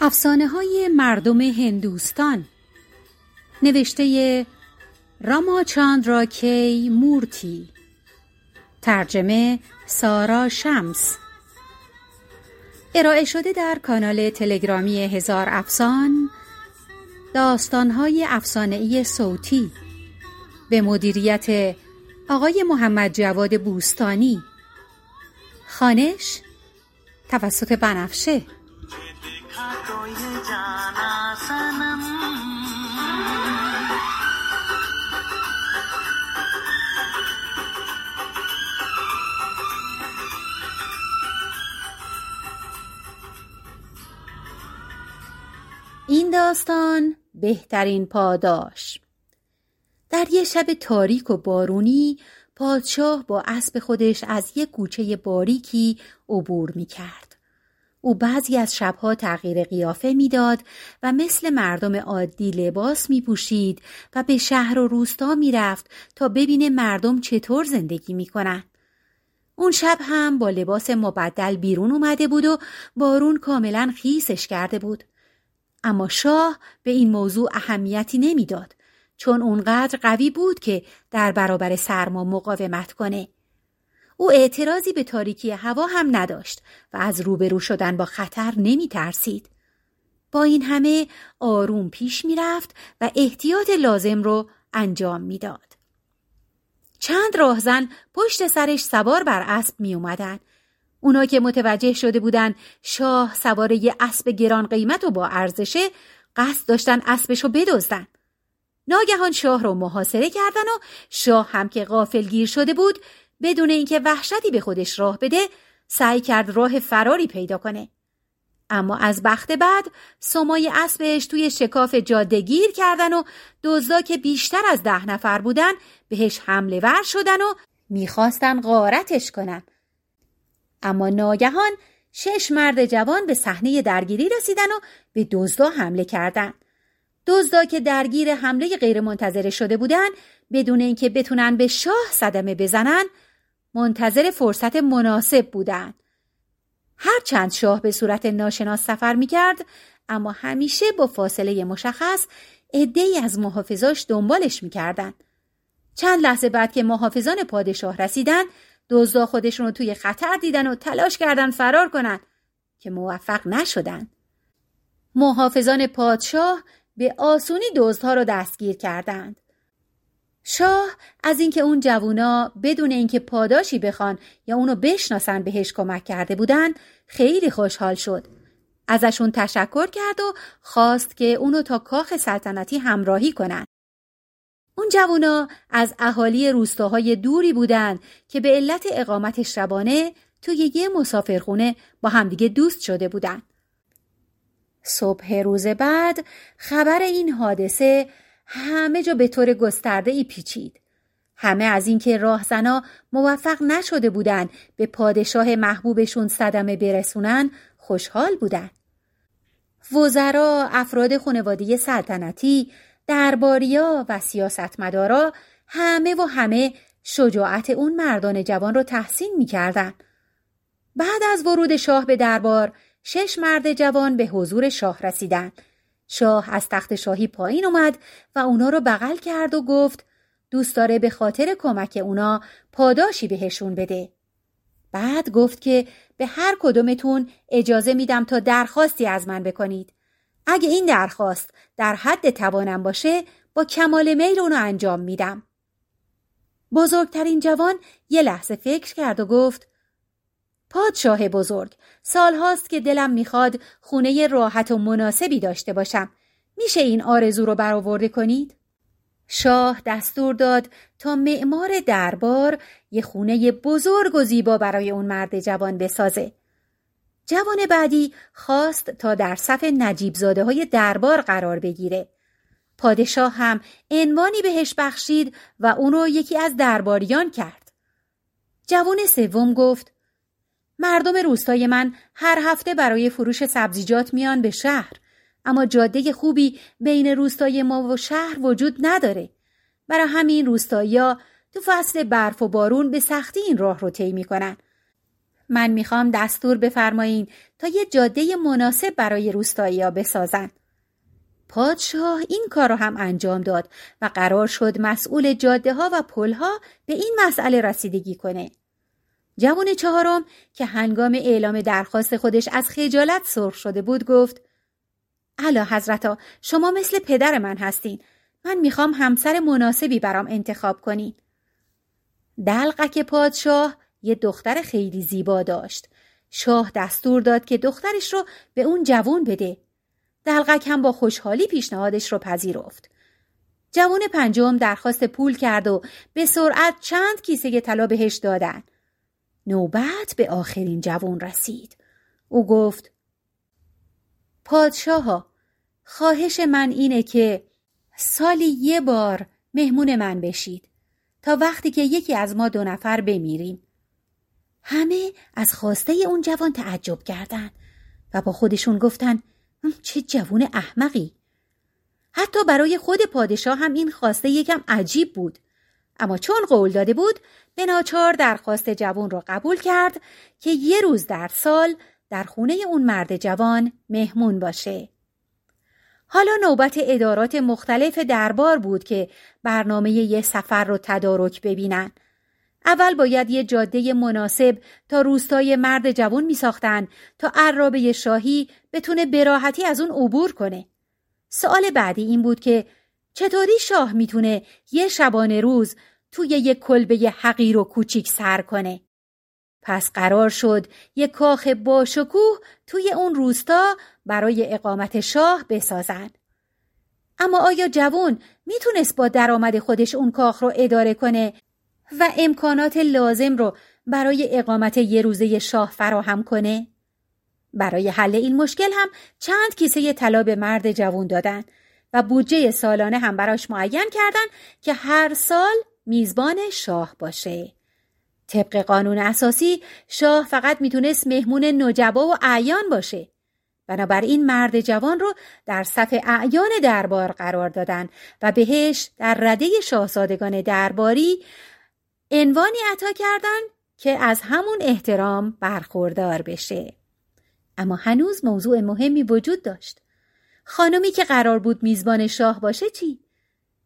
افسانه های مردم هندوستان. نوشته راما چاندرا کی مورتی. ترجمه سارا شمس. ارائه شده در کانال تلگرامی هزار افسان داستانهای افسانهای صوتی. به مدیریت آقای محمد جواد بوستانی. خانش توسط بنفشه. این داستان بهترین پاداش در یه شب تاریک و بارونی پادشاه با اسب خودش از یک کوچه باریکی عبور می کرد. او بعضی از شبها تغییر قیافه می‌داد و مثل مردم عادی لباس می پوشید و به شهر و روستا می رفت تا ببینه مردم چطور زندگی می کنن. اون شب هم با لباس مبدل بیرون اومده بود و بارون کاملا خیسش کرده بود. اما شاه به این موضوع اهمیتی نمی‌داد چون اونقدر قوی بود که در برابر سرما مقاومت کنه. او اعتراضی به تاریکی هوا هم نداشت و از روبرو شدن با خطر نمی ترسید. با این همه آروم پیش می رفت و احتیاط لازم رو انجام می‌داد. چند راهزن پشت سرش سوار بر اسب می اومدن. اونا که متوجه شده بودن شاه سوار یه اسب گران قیمت و با ارزشه قصد داشتن اسبشو بدزدن. ناگهان شاه رو محاصره کردن و شاه هم که غافل گیر شده بود بدون اینکه وحشتی به خودش راه بده سعی کرد راه فراری پیدا کنه. اما از بخت بعد سمای اسبش توی شکاف جاده گیر کردن و دزدا که بیشتر از ده نفر بودن بهش حمله ور شدن و می‌خواستن غارتش کنن. اما ناگهان شش مرد جوان به صحنه درگیری رسیدن و به دزدا حمله کردند. دزدا که درگیر حمله غیرمنتظره شده بودن بدون اینکه بتونن به شاه صدمه بزنن منتظر فرصت مناسب بودن. هرچند شاه به صورت ناشناس سفر می‌کرد اما همیشه با فاصله مشخص عدهای از محافظاش دنبالش می‌کردن. چند لحظه بعد که محافظان پادشاه رسیدن دزدا خودشون رو توی خطر دیدن و تلاش کردن فرار کنن که موفق نشدن. محافظان پادشاه به آسونی دزدها رو دستگیر کردند. شاه از اینکه اون جوونا بدون اینکه پاداشی بخوان یا اونو بشناسن بهش کمک کرده بودن خیلی خوشحال شد. ازشون تشکر کرد و خواست که اونو تا کاخ سلطنتی همراهی کنن. اون جوونا از اهالی روستاهای دوری بودن که به علت اقامت شبانه توی یه مسافرخونه با همدیگه دوست شده بودن. صبح روز بعد خبر این حادثه همه جا به طور گسترده ای پیچید. همه از اینکه راهزنا موفق نشده بودن به پادشاه محبوبشون صدمه برسونن خوشحال بودن. وزرا افراد خانواده سلطنتی درباریا و سیاستمدارا همه و همه شجاعت اون مردان جوان رو تحسین می‌کردن. بعد از ورود شاه به دربار شش مرد جوان به حضور شاه رسیدن. شاه از تخت شاهی پایین اومد و اونا رو بغل کرد و گفت دوست داره به خاطر کمک اونا پاداشی بهشون بده. بعد گفت که به هر کدومتون اجازه میدم تا درخواستی از من بکنید. اگه این درخواست در حد توانم باشه با کمال میل اونو انجام میدم. بزرگترین جوان یه لحظه فکر کرد و گفت پادشاه بزرگ سال هاست که دلم می‌خواد خونه راحت و مناسبی داشته باشم. میشه این آرزو رو برآورده کنید؟ شاه دستور داد تا معمار دربار یه خونه بزرگ و زیبا برای اون مرد جوان بسازه. جوان بعدی خواست تا در صف نجیب زاده های دربار قرار بگیره. پادشاه هم عنوانی بهش بخشید و اونو یکی از درباریان کرد. جوان سوم گفت مردم روستای من هر هفته برای فروش سبزیجات میان به شهر اما جاده خوبی بین روستای ما و شهر وجود نداره. برای همین روستایی‌ها تو فصل برف و بارون به سختی این راه رو طی می‌کنن. من می‌خوام دستور بفرمایین تا یه جاده مناسب برای روستایی‌ها بسازن. پادشاه این کار رو هم انجام داد و قرار شد مسئول جاده ها و پل ها به این مسئله رسیدگی کنه. جوان چهارم که هنگام اعلام درخواست خودش از خجالت سرخ شده بود گفت علا حضرتا شما مثل پدر من هستین. من می‌خوام همسر مناسبی برام انتخاب کنین. دلقک پادشاه یه دختر خیلی زیبا داشت. شاه دستور داد که دخترش رو به اون جوان بده. دلقک هم با خوشحالی پیشنهادش رو پذیرفت. جوان پنجم درخواست پول کرد و به سرعت چند کیسه طلا بهش دادن. نوبت به آخرین جوان رسید. او گفت پادشاه خواهش من اینه که سالی یه بار مهمون من بشید تا وقتی که یکی از ما دو نفر بمیریم. همه از خواسته اون جوان تعجب کردند و با خودشون گفتن چه جوون احمقی. حتی برای خود پادشاه هم این خواسته یکم عجیب بود. اما چون قول داده بود به ناچار درخواست جوان را قبول کرد که یه روز در سال در خونه اون مرد جوان مهمون باشه. حالا نوبت ادارات مختلف دربار بود که برنامه یه سفر رو تدارک ببینن. اول باید یه جاده مناسب تا روستای مرد جوان می ساختن تا عرابه شاهی بتونه براحتی از اون عبور کنه. سوال بعدی این بود که چطوری شاه می‌تونه یه شبانه روز توی یه کلبه حقیر و کوچیک سر کنه؟ پس قرار شد یک کاخ با شکوه توی اون روستا برای اقامت شاه بسازن. اما آیا جوون می‌تونست با درآمد خودش اون کاخ رو اداره کنه و امکانات لازم رو برای اقامت یه روزه شاه فراهم کنه؟ برای حل این مشکل هم چند کیسه طلا به مرد جوون دادن و بودجه سالانه هم براش معین کردن که هر سال میزبان شاه باشه. طبق قانون اساسی شاه فقط می‌تونست مهمون نجبا و اعیان باشه. بنابراین مرد جوان رو در صف اعیان دربار قرار دادن و بهش در رده شاهزادگان درباری عنوانی عطا کردن که از همون احترام برخوردار بشه. اما هنوز موضوع مهمی وجود داشت. خانمی که قرار بود میزبان شاه باشه چی؟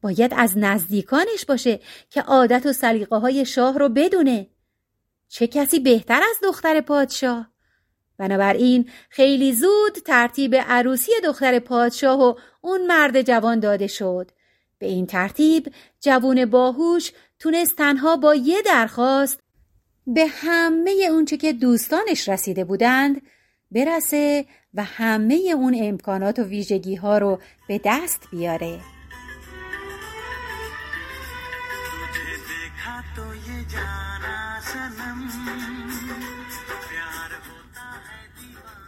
باید از نزدیکانش باشه که عادت و سلیقه های شاه رو بدونه. چه کسی بهتر از دختر پادشاه؟ بنابراین خیلی زود ترتیب عروسی دختر پادشاه و اون مرد جوان داده شد. به این ترتیب جوون باهوش تونست تنها با یه درخواست به همه اونچه که دوستانش رسیده بودند برسه و همه اون امکانات و ویژگی ها رو به دست بیاره.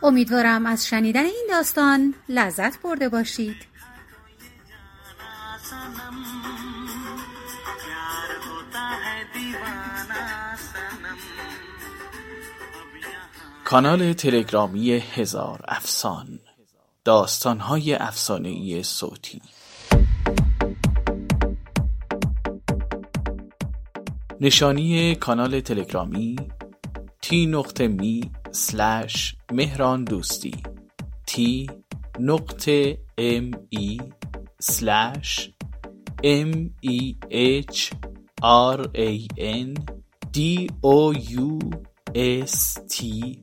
امیدوارم از شنیدن این داستان لذت برده باشید. کانال تلگرامی هزار افسان داستانهای افسانهای صوتی. نشانی کانال تلگرامی تی نقطه می سلش مهران دوستی تی نقطه ام ای سلش ام ای اچ آر ای ان دی او یو اس تی